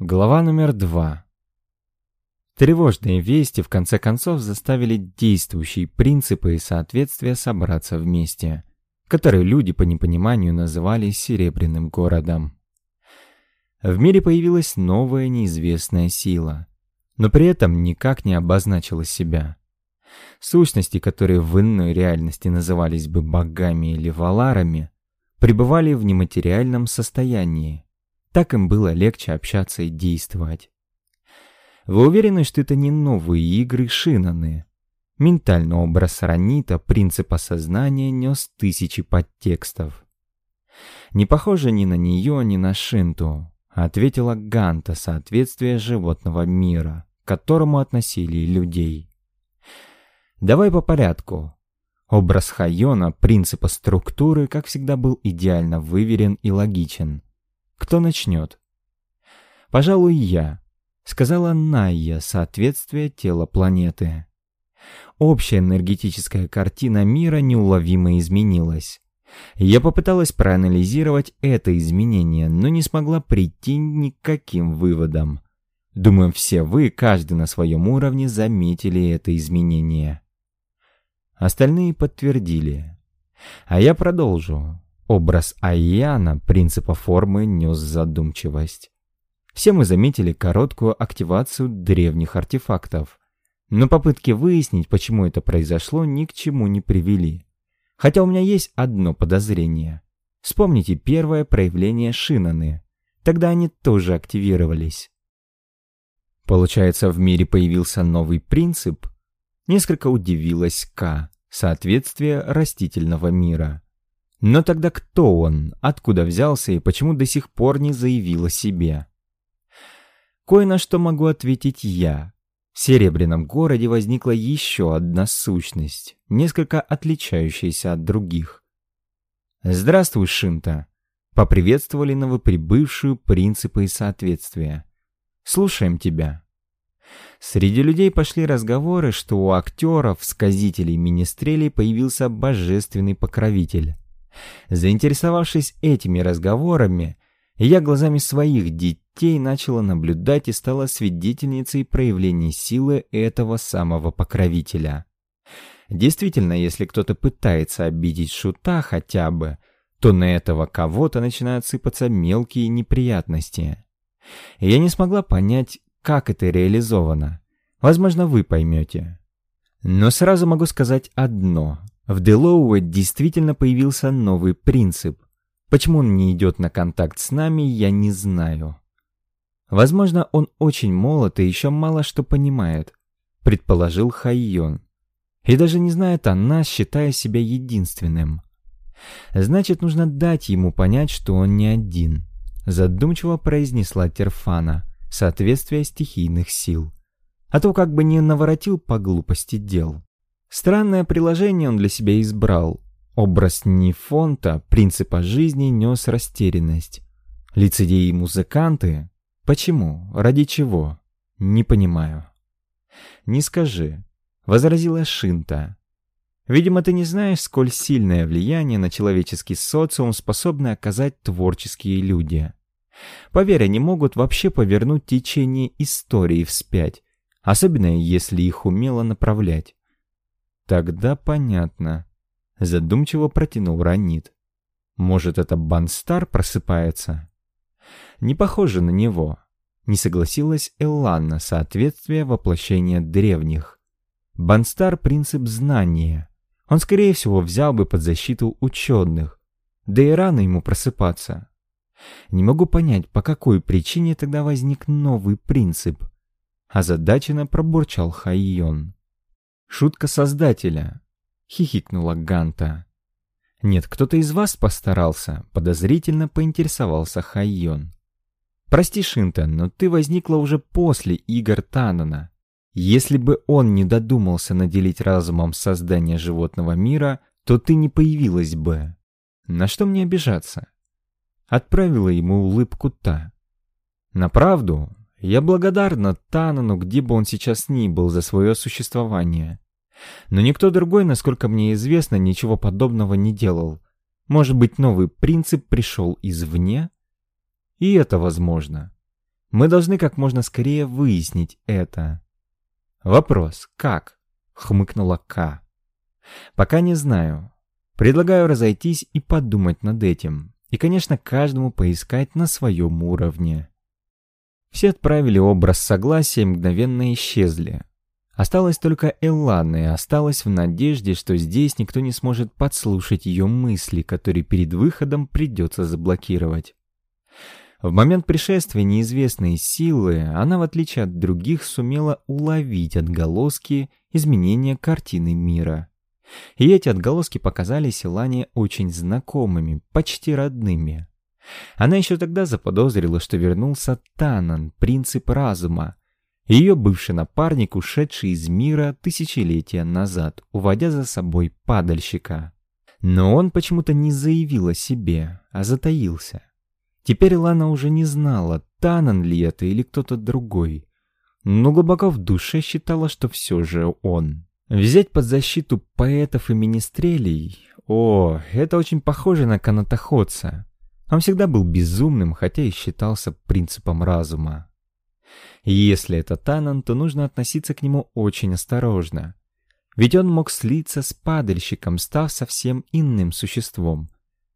Глава номер два. Тревожные вести в конце концов заставили действующие принципы и соответствия собраться вместе, которые люди по непониманию называли «серебряным городом». В мире появилась новая неизвестная сила, но при этом никак не обозначила себя. Сущности, которые в иной реальности назывались бы богами или валарами, пребывали в нематериальном состоянии, так им было легче общаться и действовать. Вы уверены, что это не новые игры Шинаны? Ментальный образ Ранита, принцип осознания, нес тысячи подтекстов. Не похоже ни на нее, ни на Шинту, ответила Ганта соответствие животного мира, к которому относили людей. Давай по порядку. Образ Хайона, принципа структуры, как всегда, был идеально выверен и логичен. Кто начнет? Пожалуй, я, сказала Найя, соответствие тела планеты. Общая энергетическая картина мира неуловимо изменилась. Я попыталась проанализировать это изменение, но не смогла прийти ни к каким выводам. Думаю, все вы, каждый на своем уровне, заметили это изменение. Остальные подтвердили. А я продолжу. Образ Айяна, принципа формы, нес задумчивость. Все мы заметили короткую активацию древних артефактов, но попытки выяснить, почему это произошло, ни к чему не привели. Хотя у меня есть одно подозрение. Вспомните первое проявление Шинаны. Тогда они тоже активировались. Получается, в мире появился новый принцип? Несколько удивилась К. Соответствие растительного мира. Но тогда кто он, откуда взялся и почему до сих пор не заявил о себе? Кое на что могу ответить я. В Серебряном городе возникла еще одна сущность, несколько отличающаяся от других. «Здравствуй, Шинта!» — поприветствовали новоприбывшую принципы и соответствия. «Слушаем тебя». Среди людей пошли разговоры, что у актеров, сказителей, министрелей появился божественный покровитель. Заинтересовавшись этими разговорами, я глазами своих детей начала наблюдать и стала свидетельницей проявления силы этого самого покровителя. Действительно, если кто-то пытается обидеть шута хотя бы, то на этого кого-то начинают сыпаться мелкие неприятности. Я не смогла понять, как это реализовано. Возможно, вы поймете. Но сразу могу сказать одно. В Делоуэ действительно появился новый принцип. Почему он не идет на контакт с нами, я не знаю. Возможно, он очень молод и еще мало что понимает, предположил Хайон. И даже не знает о нас, считая себя единственным. Значит, нужно дать ему понять, что он не один. Задумчиво произнесла Терфана, соответствие стихийных сил. А то как бы не наворотил по глупости дел. Странное приложение он для себя избрал. Образ Нефонта, принципа жизни, нес растерянность. Лицедеи и музыканты? Почему? Ради чего? Не понимаю. «Не скажи», — возразила Шинта. «Видимо, ты не знаешь, сколь сильное влияние на человеческий социум способны оказать творческие люди. Поверь, они могут вообще повернуть течение истории вспять, особенно если их умело направлять. Тогда понятно. Задумчиво протянул Ранит. Может, это Банстар просыпается? Не похоже на него. Не согласилась Элланна, соответствие воплощения древних. Банстар — принцип знания. Он, скорее всего, взял бы под защиту ученых. Да и рано ему просыпаться. Не могу понять, по какой причине тогда возник новый принцип. Озадаченно пробурчал Хайон. Шутка создателя. Хихикнула Ганта. Нет, кто-то из вас постарался, подозрительно поинтересовался Хайон. Прости, Шинта, но ты возникла уже после игр Танана. Если бы он не додумался наделить разумом создание животного мира, то ты не появилась бы. На что мне обижаться? Отправила ему улыбку та. На правду, я благодарна Танану, где бы он сейчас ни был, за свое существование. Но никто другой, насколько мне известно, ничего подобного не делал. Может быть, новый принцип пришел извне? И это возможно. Мы должны как можно скорее выяснить это. Вопрос «Как?» — хмыкнула К. Пока не знаю. Предлагаю разойтись и подумать над этим. И, конечно, каждому поискать на своем уровне. Все отправили образ согласия и мгновенно исчезли. Осталась только Эллана и осталась в надежде, что здесь никто не сможет подслушать ее мысли, которые перед выходом придется заблокировать. В момент пришествия неизвестной силы она, в отличие от других, сумела уловить отголоски изменения картины мира. И эти отголоски показались Илане очень знакомыми, почти родными. Она еще тогда заподозрила, что вернулся Танан, принцип разума, ее бывший напарник, ушедший из мира тысячелетия назад, уводя за собой падальщика. Но он почему-то не заявил о себе, а затаился. Теперь Лана уже не знала, Танан ли это или кто-то другой, но глубоко в душе считала, что все же он. Взять под защиту поэтов и министрелей? О, это очень похоже на канатоходца. Он всегда был безумным, хотя и считался принципом разума. Если это Танан, то нужно относиться к нему очень осторожно. Ведь он мог слиться с падальщиком, став совсем иным существом,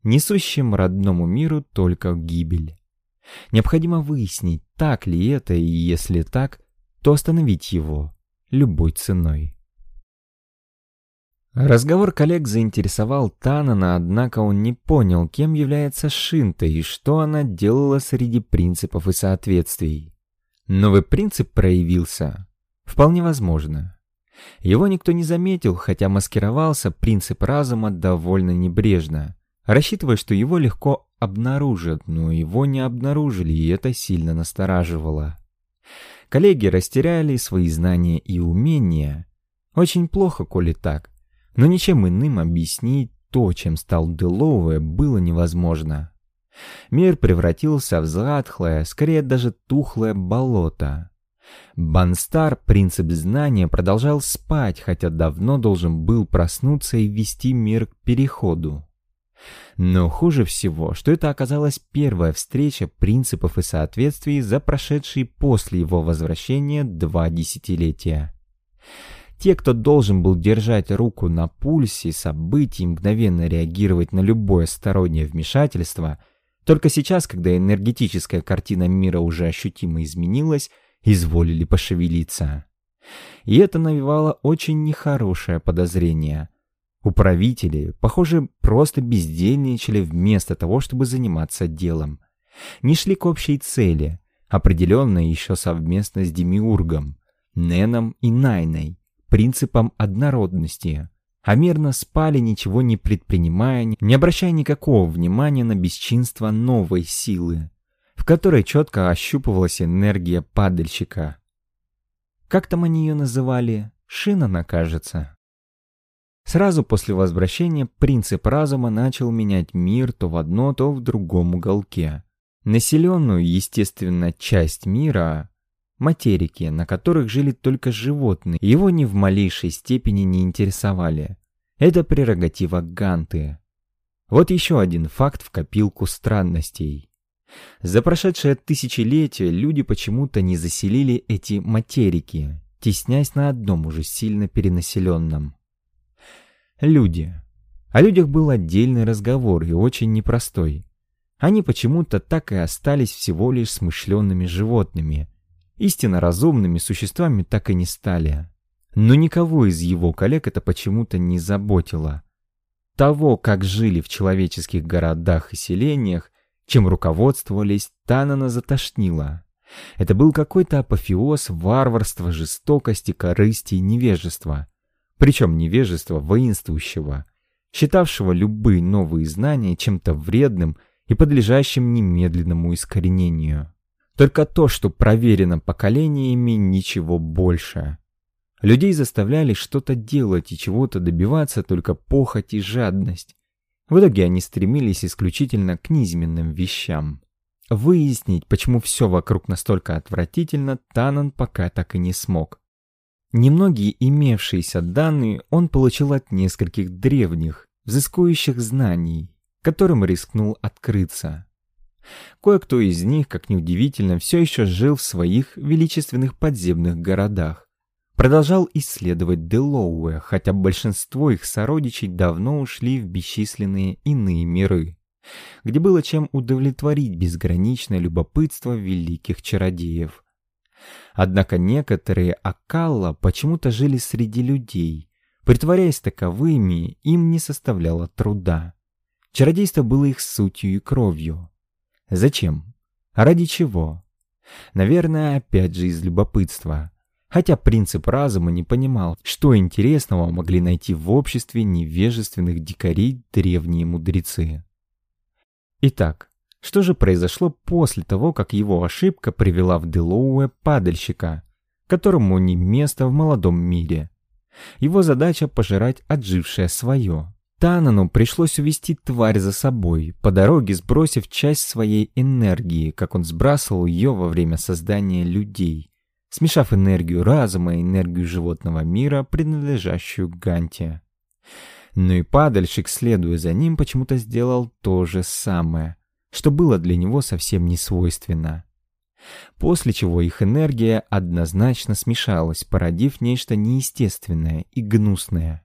несущим родному миру только гибель. Необходимо выяснить, так ли это, и если так, то остановить его любой ценой. Разговор коллег заинтересовал Танана, однако он не понял, кем является Шинта и что она делала среди принципов и соответствий. Новый принцип проявился? Вполне возможно. Его никто не заметил, хотя маскировался принцип разума довольно небрежно, рассчитывая, что его легко обнаружат, но его не обнаружили, и это сильно настораживало. Коллеги растеряли свои знания и умения. Очень плохо, коли так. Но ничем иным объяснить то, чем стал Делове, было невозможно. Мир превратился в затхлое, скорее даже тухлое болото. Банстар, принцип знания, продолжал спать, хотя давно должен был проснуться и вести мир к переходу. Но хуже всего, что это оказалась первая встреча принципов и соответствий за прошедшие после его возвращения два десятилетия. Те, кто должен был держать руку на пульсе событий мгновенно реагировать на любое стороннее вмешательство, только сейчас, когда энергетическая картина мира уже ощутимо изменилась, изволили пошевелиться. И это навевало очень нехорошее подозрение. Управители, похоже, просто бездельничали вместо того, чтобы заниматься делом. Не шли к общей цели, определенной еще совместно с Демиургом, Неном и Найной принципом однородности, а мирно спали, ничего не предпринимая, не обращая никакого внимания на бесчинство новой силы, в которой четко ощупывалась энергия падальщика. Как там они ее называли? Шинана, кажется. Сразу после возвращения принцип разума начал менять мир то в одно, то в другом уголке. Населенную, естественно, часть мира материки, на которых жили только животные, его ни в малейшей степени не интересовали. Это прерогатива Ганты. Вот еще один факт в копилку странностей. За прошедшее тысячелетие люди почему-то не заселили эти материки, теснясь на одном уже сильно перенаселенном. Люди. О людях был отдельный разговор и очень непростой. Они почему-то так и остались всего лишь смышленными животными – Истинно разумными существами так и не стали. Но никого из его коллег это почему-то не заботило. Того, как жили в человеческих городах и селениях, чем руководствовались, Танана затошнило. Это был какой-то апофеоз варварства, жестокости, корысти и невежества. Причем невежества воинствующего, считавшего любые новые знания чем-то вредным и подлежащим немедленному искоренению. Только то, что проверено поколениями, ничего больше. Людей заставляли что-то делать и чего-то добиваться только похоть и жадность. В итоге они стремились исключительно к низменным вещам. Выяснить, почему все вокруг настолько отвратительно, Танан пока так и не смог. Немногие имевшиеся данные он получил от нескольких древних, взыскующих знаний, которым рискнул открыться. Кое-кто из них, как неудивительно, все еще жил в своих величественных подземных городах. Продолжал исследовать Делоуэ, хотя большинство их сородичей давно ушли в бесчисленные иные миры, где было чем удовлетворить безграничное любопытство великих чародеев. Однако некоторые Акалла почему-то жили среди людей, притворяясь таковыми, им не составляло труда. Чародейство было их сутью и кровью. Зачем? Ради чего? Наверное, опять же из любопытства. Хотя принцип разума не понимал, что интересного могли найти в обществе невежественных дикарей древние мудрецы. Итак, что же произошло после того, как его ошибка привела в Делоуэ падальщика, которому не место в молодом мире? Его задача пожирать отжившее свое. Танану пришлось увести тварь за собой, по дороге сбросив часть своей энергии, как он сбрасывал ее во время создания людей, смешав энергию разума и энергию животного мира, принадлежащую Ганте. Но и падальщик, следуя за ним, почему-то сделал то же самое, что было для него совсем не свойственно. После чего их энергия однозначно смешалась, породив нечто неестественное и гнусное.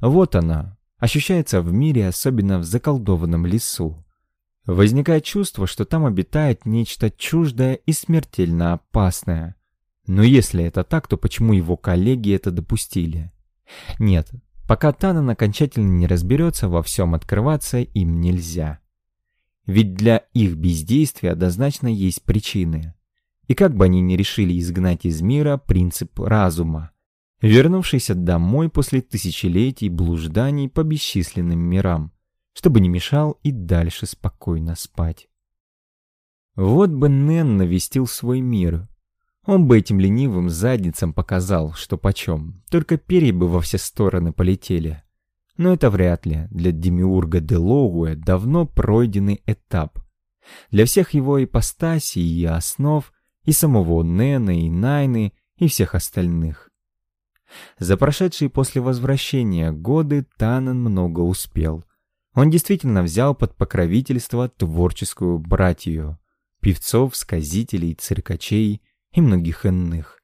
Вот она, ощущается в мире, особенно в заколдованном лесу. Возникает чувство, что там обитает нечто чуждое и смертельно опасное. Но если это так, то почему его коллеги это допустили? Нет, пока Танан окончательно не разберется, во всем открываться им нельзя. Ведь для их бездействия однозначно есть причины. И как бы они ни решили изгнать из мира принцип разума, вернувшийся домой после тысячелетий блужданий по бесчисленным мирам, чтобы не мешал и дальше спокойно спать. Вот бы Нэн навестил свой мир. Он бы этим ленивым задницам показал, что почем, только перья бы во все стороны полетели. Но это вряд ли. Для Демиурга де Лоуэ давно пройденный этап. Для всех его ипостасей и основ, и самого Нена, и Найны, и всех остальных. За прошедшие после возвращения годы Танан много успел. Он действительно взял под покровительство творческую братью, певцов, сказителей, циркачей и многих иных.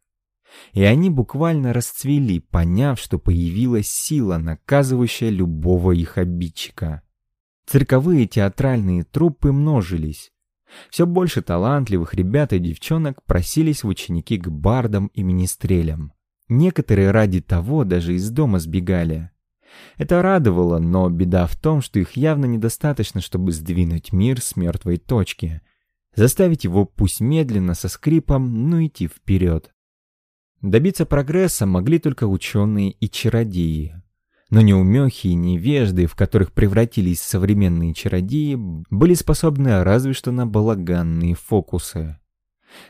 И они буквально расцвели, поняв, что появилась сила, наказывающая любого их обидчика. Цирковые театральные труппы множились. Все больше талантливых ребят и девчонок просились в ученики к бардам и министрелям. Некоторые ради того даже из дома сбегали. Это радовало, но беда в том, что их явно недостаточно, чтобы сдвинуть мир с мертвой точки. Заставить его пусть медленно, со скрипом, но идти вперед. Добиться прогресса могли только ученые и чародеи. Но неумехи и невежды, в которых превратились современные чародеи, были способны разве что на балаганные фокусы.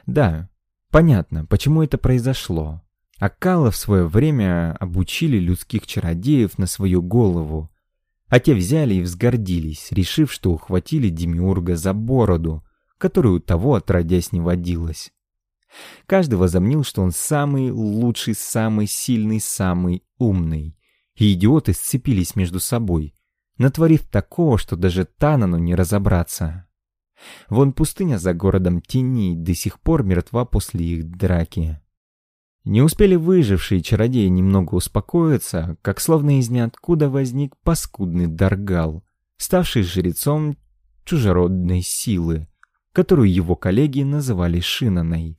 Да, понятно, почему это произошло. Акала в свое время обучили людских чародеев на свою голову, а те взяли и взгордились, решив, что ухватили Демиурга за бороду, которую у того отродясь не водилось. Каждый возомнил, что он самый лучший, самый сильный, самый умный. И идиоты сцепились между собой, натворив такого, что даже Танану не разобраться. Вон пустыня за городом теней до сих пор мертва после их драки. Не успели выжившие чародеи немного успокоиться, как словно из ниоткуда возник паскудный Даргал, ставший жрецом чужеродной силы, которую его коллеги называли Шинаной.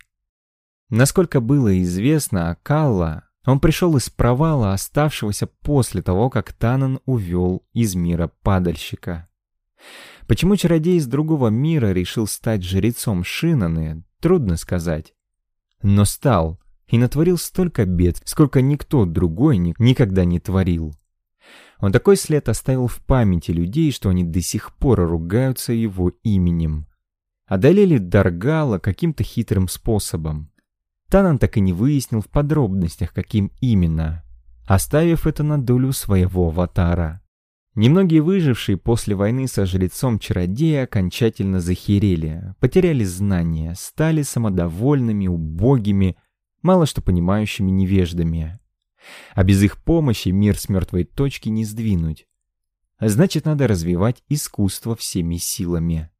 Насколько было известно, Акалла, он пришел из провала, оставшегося после того, как Танан увел из мира падальщика. Почему чародей из другого мира решил стать жрецом Шинаны, трудно сказать. Но стал и натворил столько бед, сколько никто другой никогда не творил. Он такой след оставил в памяти людей, что они до сих пор ругаются его именем. Одолели Даргала каким-то хитрым способом. Танан так и не выяснил в подробностях, каким именно, оставив это на долю своего аватара. Немногие выжившие после войны со жрецом-чародея окончательно захерели, потеряли знания, стали самодовольными, убогими, мало что понимающими невеждами. А без их помощи мир с мертвой точки не сдвинуть. Значит, надо развивать искусство всеми силами.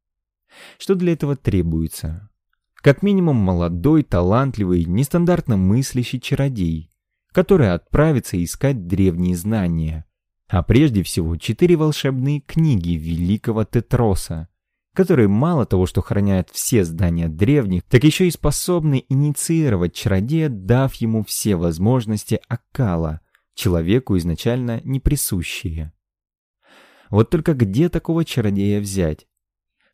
Что для этого требуется? Как минимум молодой, талантливый, нестандартно мыслящий чародей, который отправится искать древние знания, а прежде всего четыре волшебные книги великого Тетроса, которые мало того, что хранят все здания древних, так еще и способны инициировать чародея, дав ему все возможности Акала, человеку изначально не присущие. Вот только где такого чародея взять?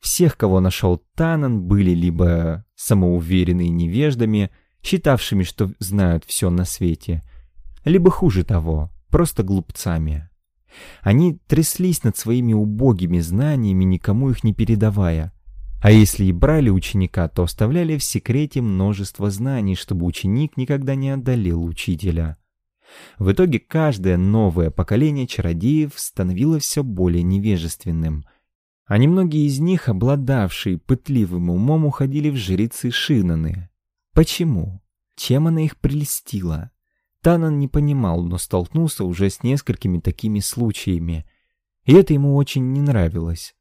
Всех, кого нашел Танан, были либо самоуверенные невеждами, считавшими, что знают все на свете, либо хуже того, просто глупцами. Они тряслись над своими убогими знаниями, никому их не передавая. А если и брали ученика, то оставляли в секрете множество знаний, чтобы ученик никогда не одолел учителя. В итоге каждое новое поколение чародеев становилось все более невежественным. А немногие из них, обладавшие пытливым умом, уходили в жрицы Шинаны. Почему? Чем она их прелестила? Танан не понимал, но столкнулся уже с несколькими такими случаями, и это ему очень не нравилось.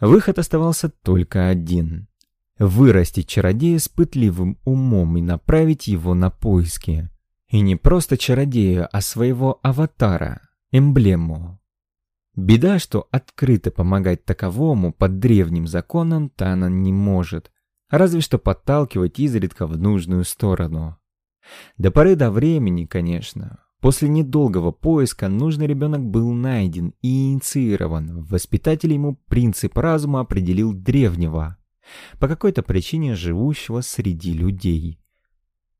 Выход оставался только один — вырастить чародея с пытливым умом и направить его на поиски. И не просто чародея, а своего аватара, эмблему. Беда, что открыто помогать таковому под древним законам Танан не может, разве что подталкивать изредка в нужную сторону. До поры до времени, конечно. После недолгого поиска нужный ребенок был найден и инициирован. Воспитатель ему принцип разума определил древнего, по какой-то причине живущего среди людей.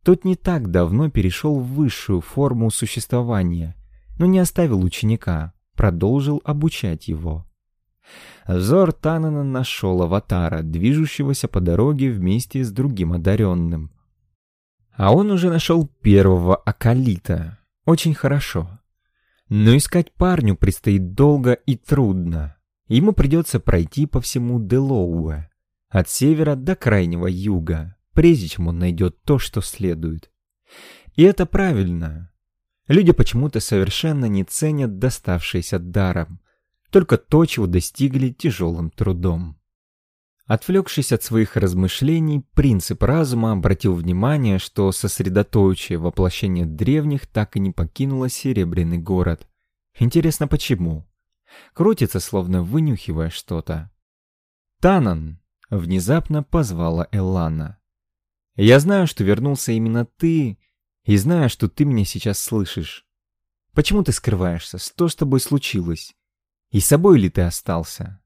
Тот не так давно перешел в высшую форму существования, но не оставил ученика, продолжил обучать его. Взор Танана нашел аватара, движущегося по дороге вместе с другим одаренным — а он уже нашел первого акалита. Очень хорошо. Но искать парню предстоит долго и трудно. Ему придется пройти по всему Делоуэ, от севера до крайнего юга, прежде чем он найдет то, что следует. И это правильно. Люди почему-то совершенно не ценят доставшееся даром, только то, чего достигли тяжелым трудом. Отвлекшись от своих размышлений, принцип разума обратил внимание, что сосредоточие воплощение древних так и не покинуло Серебряный город. Интересно, почему? Крутится, словно вынюхивая что-то. «Танан!» — внезапно позвала Эллана. «Я знаю, что вернулся именно ты, и знаю, что ты меня сейчас слышишь. Почему ты скрываешься? Что с тобой случилось? И с собой ли ты остался?»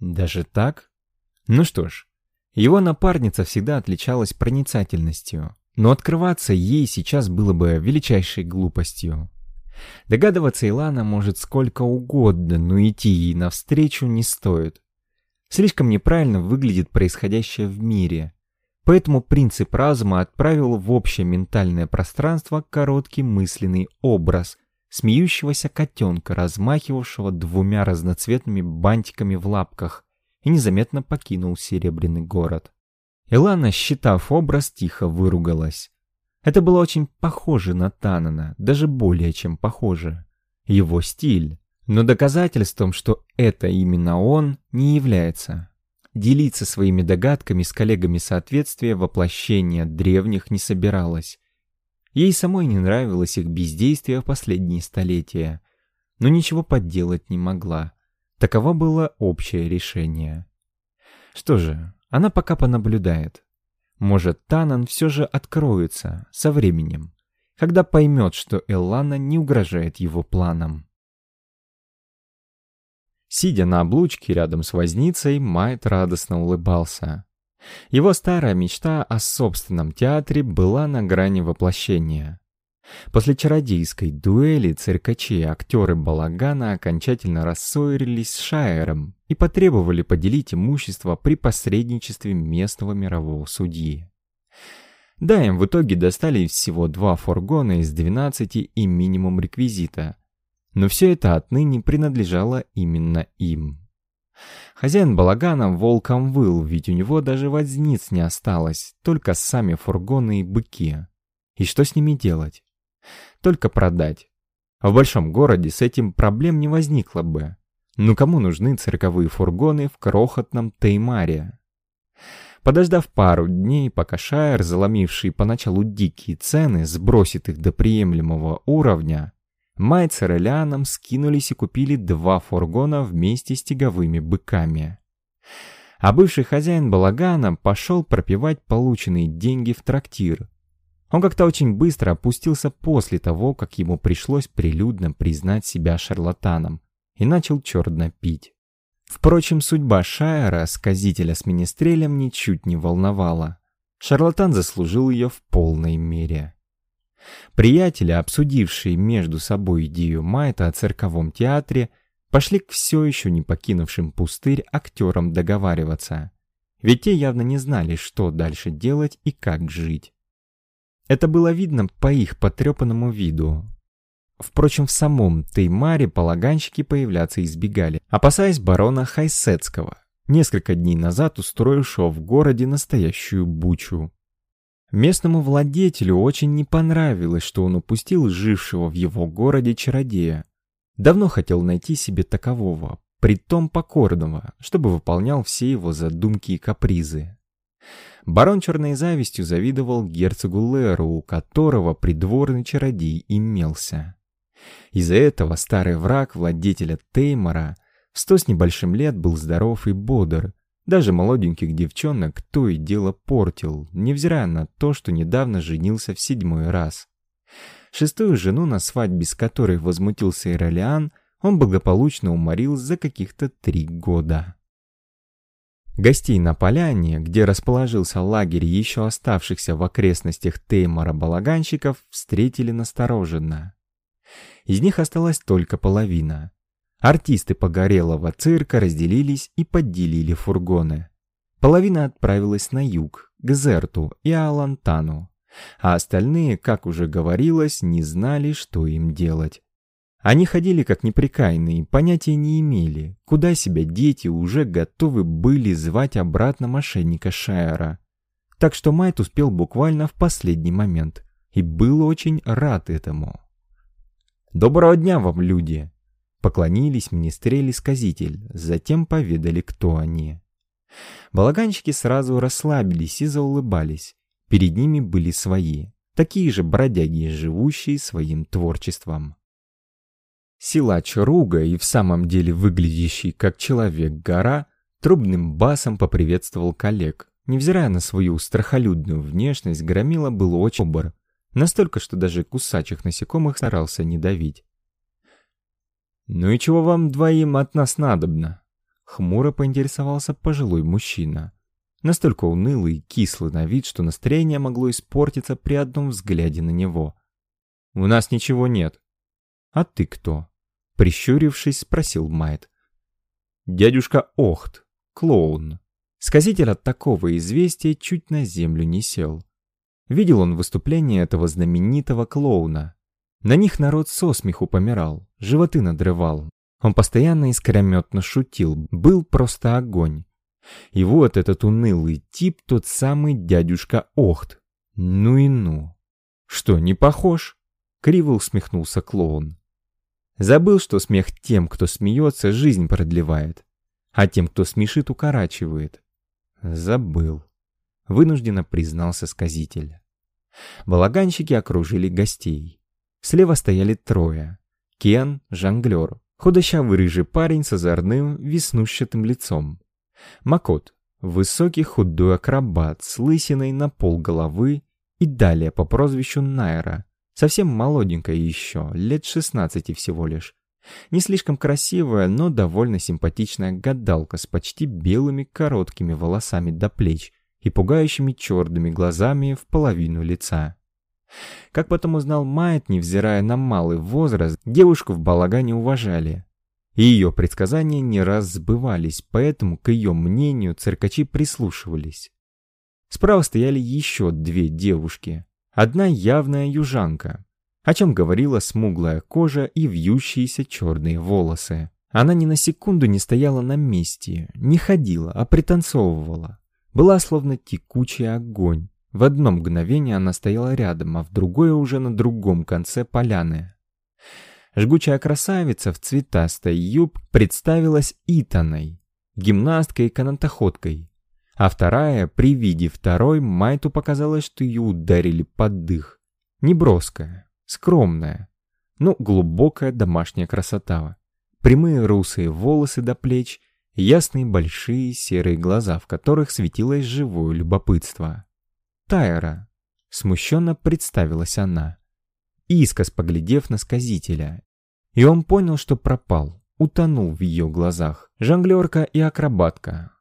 «Даже так?» Ну что ж, его напарница всегда отличалась проницательностью, но открываться ей сейчас было бы величайшей глупостью. Догадываться Илана может сколько угодно, но идти ей навстречу не стоит. Слишком неправильно выглядит происходящее в мире. Поэтому принцип разума отправил в общее ментальное пространство короткий мысленный образ смеющегося котенка, размахивавшего двумя разноцветными бантиками в лапках, и незаметно покинул Серебряный город. Илана, считав образ, тихо выругалась. Это было очень похоже на Танана, даже более чем похоже. Его стиль. Но доказательством, что это именно он, не является. Делиться своими догадками с коллегами соответствия воплощения древних не собиралась. Ей самой не нравилось их бездействие в последние столетия, но ничего подделать не могла. Таково было общее решение. Что же, она пока понаблюдает. Может, Танан все же откроется со временем, когда поймет, что Эллана не угрожает его планам. Сидя на облучке рядом с возницей, Майт радостно улыбался. Его старая мечта о собственном театре была на грани воплощения. После чародейской дуэли циркачи и актеры балагана окончательно рассорились с Шайером и потребовали поделить имущество при посредничестве местного мирового судьи. Да, им в итоге достали всего два фургона из 12 и минимум реквизита, но все это отныне принадлежало именно им. Хозяин балагана волком выл, ведь у него даже возниц не осталось, только сами фургоны и быки. И что с ними делать? Только продать. В большом городе с этим проблем не возникло бы. Ну кому нужны цирковые фургоны в крохотном Теймаре? Подождав пару дней, пока Шайер, заломивший поначалу дикие цены, сбросит их до приемлемого уровня, Майт с Орелианом скинулись и купили два фургона вместе с тяговыми быками. А бывший хозяин балагана пошел пропивать полученные деньги в трактир. Он как-то очень быстро опустился после того, как ему пришлось прилюдно признать себя шарлатаном, и начал черно пить. Впрочем, судьба Шайера, сказителя с министрелем, ничуть не волновала. Шарлатан заслужил ее в полной мере. Приятели, обсудившие между собой идею Майта о цирковом театре, пошли к все еще не покинувшим пустырь актерам договариваться. Ведь те явно не знали, что дальше делать и как жить. Это было видно по их потрепанному виду. Впрочем, в самом Теймаре полаганщики появляться избегали, опасаясь барона Хайсетского, несколько дней назад устроившего в городе настоящую бучу. Местному владетелю очень не понравилось, что он упустил жившего в его городе чародея. Давно хотел найти себе такового, притом покорного, чтобы выполнял все его задумки и капризы. Барон черной завистью завидовал герцогу Леру, у которого придворный чародей имелся. Из-за этого старый враг владетеля Теймора в сто с небольшим лет был здоров и бодр. Даже молоденьких девчонок то и дело портил, невзирая на то, что недавно женился в седьмой раз. Шестую жену, на свадьбе с которой возмутился Иролиан, он благополучно уморил за каких-то три года. Гостей на поляне, где расположился лагерь еще оставшихся в окрестностях Теймора балаганщиков, встретили настороженно. Из них осталась только половина. Артисты погорелого цирка разделились и поделили фургоны. Половина отправилась на юг, к Зерту и Алантану, а остальные, как уже говорилось, не знали, что им делать. Они ходили как неприкаянные, понятия не имели, куда себя дети уже готовы были звать обратно мошенника Шайера. Так что Майт успел буквально в последний момент и был очень рад этому. «Доброго дня вам, люди!» Поклонились министрели-сказитель, затем поведали, кто они. Балаганщики сразу расслабились и заулыбались. Перед ними были свои, такие же бродяги, живущие своим творчеством. Силач Руга и в самом деле выглядящий как человек-гора, трубным басом поприветствовал коллег. Невзирая на свою страхолюдную внешность, Громила был очень обор, Настолько, что даже кусачих насекомых старался не давить. «Ну и чего вам двоим от нас надобно?» Хмуро поинтересовался пожилой мужчина. Настолько унылый и кислый на вид, что настроение могло испортиться при одном взгляде на него. «У нас ничего нет». «А ты кто?» Прищурившись, спросил Майт. «Дядюшка Охт, клоун». Сказитель от такого известия чуть на землю не сел. Видел он выступление этого знаменитого клоуна. На них народ со смеху помирал, животы надрывал. Он постоянно искрометно шутил, был просто огонь. И вот этот унылый тип, тот самый дядюшка Охт. Ну и ну. Что, не похож? Криво усмехнулся клоун. Забыл, что смех тем, кто смеется, жизнь продлевает, а тем, кто смешит, укорачивает. Забыл вынужденно признался сказитель. Балаганщики окружили гостей. Слева стояли трое. Кен, жонглер, худощавый рыжий парень с озорным, веснущатым лицом. Макот, высокий худой акробат с лысиной на пол головы и далее по прозвищу Найра, совсем молоденькая еще, лет 16 всего лишь. Не слишком красивая, но довольно симпатичная гадалка с почти белыми короткими волосами до плеч и пугающими черными глазами в половину лица. Как потом узнал Майт, невзирая на малый возраст, девушку в балагане уважали. И ее предсказания не раз сбывались, поэтому к ее мнению циркачи прислушивались. Справа стояли еще две девушки. Одна явная южанка, о чем говорила смуглая кожа и вьющиеся черные волосы. Она ни на секунду не стояла на месте, не ходила, а пританцовывала была словно текучий огонь. В одно мгновение она стояла рядом, а в другое уже на другом конце поляны. Жгучая красавица в цветастой юб представилась Итаной, гимнасткой и канатоходкой. А вторая, при виде второй, Майту показалось, что ее ударили под дых. Неброская, скромная, но глубокая домашняя красота. Прямые русые волосы до плеч, ясные большие серые глаза, в которых светилось живое любопытство. Тайра, смущенно представилась она, искос поглядев на сказителя. И он понял, что пропал, утонул в ее глазах. Жонглерка и акробатка.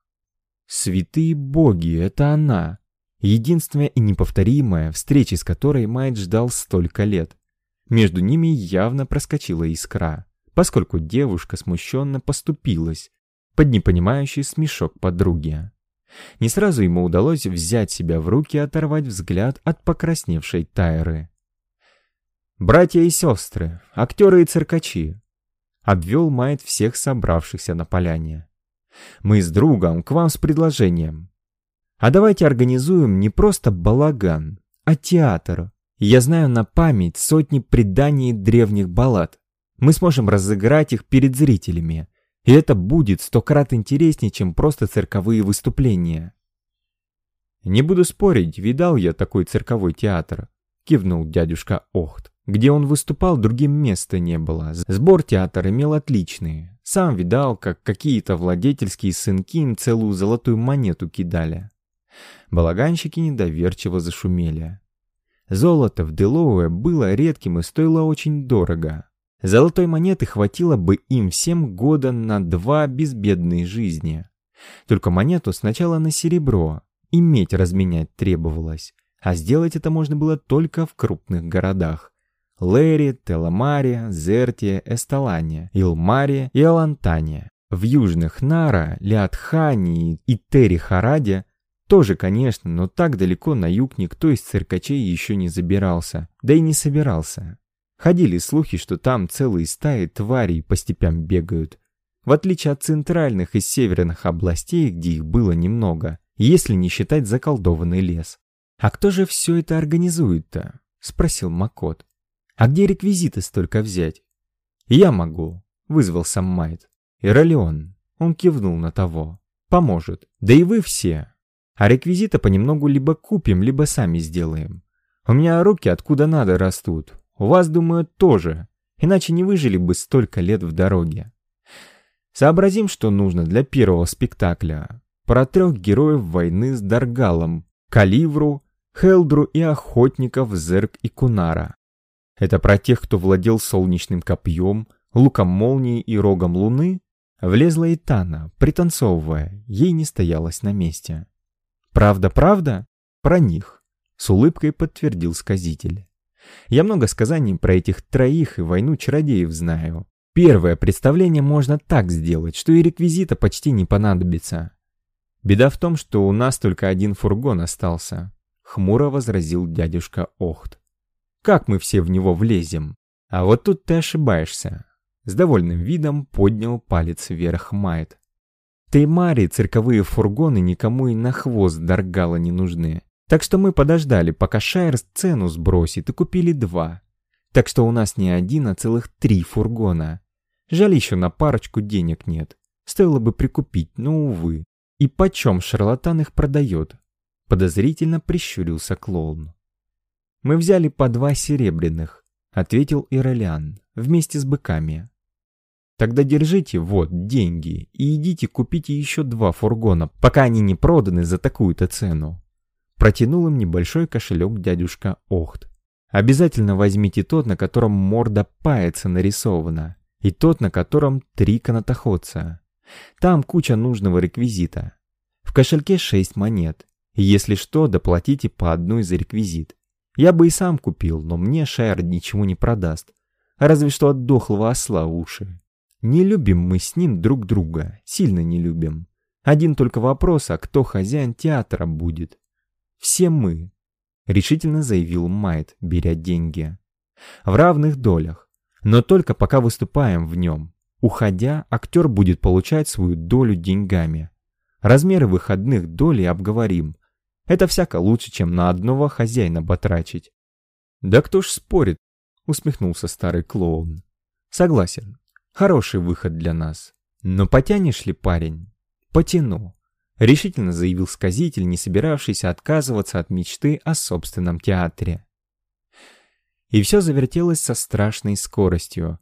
Святые боги, это она! Единственная и неповторимая, встречи с которой Майт ждал столько лет. Между ними явно проскочила искра, поскольку девушка смущенно поступилась под непонимающий смешок подруги. Не сразу ему удалось взять себя в руки и оторвать взгляд от покрасневшей Тайры. «Братья и сестры, актеры и циркачи!» Обвел Майт всех собравшихся на поляне. «Мы с другом к вам с предложением. А давайте организуем не просто балаган, а театр. Я знаю на память сотни преданий древних баллад. Мы сможем разыграть их перед зрителями, и это будет сто крат интереснее, чем просто цирковые выступления. «Не буду спорить, видал я такой цирковой театр», — кивнул дядюшка Охт. Где он выступал, другим места не было. Сбор театра имел отличный. Сам видал, как какие-то владетельские сынки им целую золотую монету кидали. Балаганщики недоверчиво зашумели. Золото в Делоуэ было редким и стоило очень дорого. Золотой монеты хватило бы им всем года на два безбедные жизни. Только монету сначала на серебро, и медь разменять требовалось, а сделать это можно было только в крупных городах. Лэри, Теламаре, Зерте, Эсталане, Илмаре и Алантане. В южных Нара, Лиатхани и Терихараде тоже, конечно, но так далеко на юг никто из циркачей еще не забирался, да и не собирался. Ходили слухи, что там целые стаи тварей по степям бегают. В отличие от центральных и северных областей, где их было немного, если не считать заколдованный лес. «А кто же все это организует-то?» — спросил Макот. «А где реквизиты столько взять?» «Я могу», — вызвался Майт. «И Ролеон», — он кивнул на того, — «поможет. Да и вы все. А реквизита понемногу либо купим, либо сами сделаем. У меня руки откуда надо растут, у вас, думаю, тоже, иначе не выжили бы столько лет в дороге. Сообразим, что нужно для первого спектакля. Про трех героев войны с Даргалом, Каливру, Хелдру и охотников Зерк и Кунара. Это про тех, кто владел солнечным копьем, луком молнии и рогом луны. Влезла и Тана, пританцовывая, ей не стоялось на месте. «Правда, правда?» «Про них», — с улыбкой подтвердил сказитель. Я много сказаний про этих троих и войну чародеев знаю. Первое представление можно так сделать, что и реквизита почти не понадобится. Беда в том, что у нас только один фургон остался, хмуро возразил дядюшка Охт. Как мы все в него влезем? А вот тут ты ошибаешься. С довольным видом поднял палец вверх Майт. Теймари цирковые фургоны никому и на хвост Даргала не нужны. Так что мы подождали, пока Шайер цену сбросит, и купили два. Так что у нас не один, а целых три фургона. Жаль, еще на парочку денег нет. Стоило бы прикупить, но, увы. И почем шарлатан их продает? Подозрительно прищурился клоун. Мы взяли по два серебряных, ответил Иролиан, вместе с быками. Тогда держите, вот, деньги, и идите купите еще два фургона, пока они не проданы за такую-то цену. Протянул им небольшой кошелек дядюшка Охт. Обязательно возьмите тот, на котором морда паяца нарисована, и тот, на котором три канатоходца. Там куча нужного реквизита. В кошельке шесть монет. Если что, доплатите по одной за реквизит. Я бы и сам купил, но мне Шайер ничего не продаст. Разве что от дохлого осла уши. Не любим мы с ним друг друга, сильно не любим. Один только вопрос, а кто хозяин театра будет? Все мы, решительно заявил Майт, беря деньги. В равных долях, но только пока выступаем в нем. Уходя, актер будет получать свою долю деньгами. Размеры выходных долей обговорим. Это всяко лучше, чем на одного хозяина батрачить. Да кто ж спорит, усмехнулся старый клоун. Согласен, хороший выход для нас. Но потянешь ли, парень? Потяну. Решительно заявил сказитель, не собиравшийся отказываться от мечты о собственном театре. И все завертелось со страшной скоростью.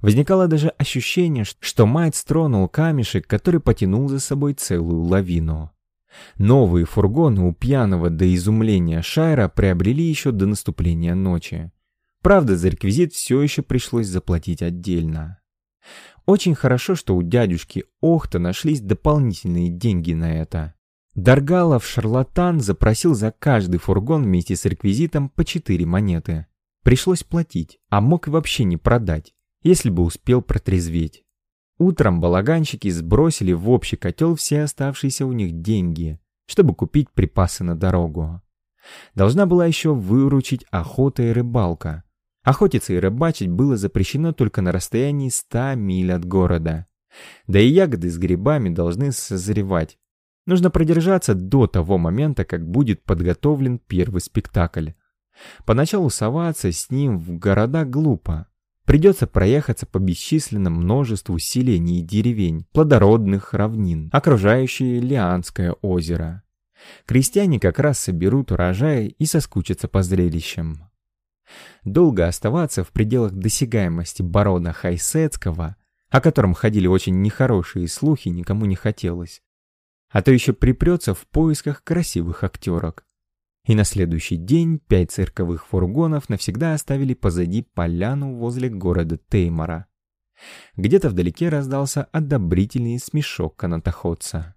Возникало даже ощущение, что мать стронул камешек, который потянул за собой целую лавину. Новые фургоны у пьяного до изумления Шайра приобрели еще до наступления ночи. Правда, за реквизит все еще пришлось заплатить отдельно. Очень хорошо, что у дядюшки Охта нашлись дополнительные деньги на это. Даргалов шарлатан запросил за каждый фургон вместе с реквизитом по 4 монеты. Пришлось платить, а мог и вообще не продать, если бы успел протрезветь. Утром балаганщики сбросили в общий котел все оставшиеся у них деньги, чтобы купить припасы на дорогу. Должна была еще выручить охота и рыбалка. Охотиться и рыбачить было запрещено только на расстоянии 100 миль от города. Да и ягоды с грибами должны созревать. Нужно продержаться до того момента, как будет подготовлен первый спектакль. Поначалу соваться с ним в города глупо. Придется проехаться по бесчисленному множеству селений и деревень, плодородных равнин, окружающие Лианское озеро. Крестьяне как раз соберут урожай и соскучатся по зрелищам. Долго оставаться в пределах досягаемости барона Хайсетского, о котором ходили очень нехорошие слухи, никому не хотелось. А то еще припрется в поисках красивых актерок. И на следующий день пять цирковых фургонов навсегда оставили позади поляну возле города Теймора. Где-то вдалеке раздался одобрительный смешок канатоходца.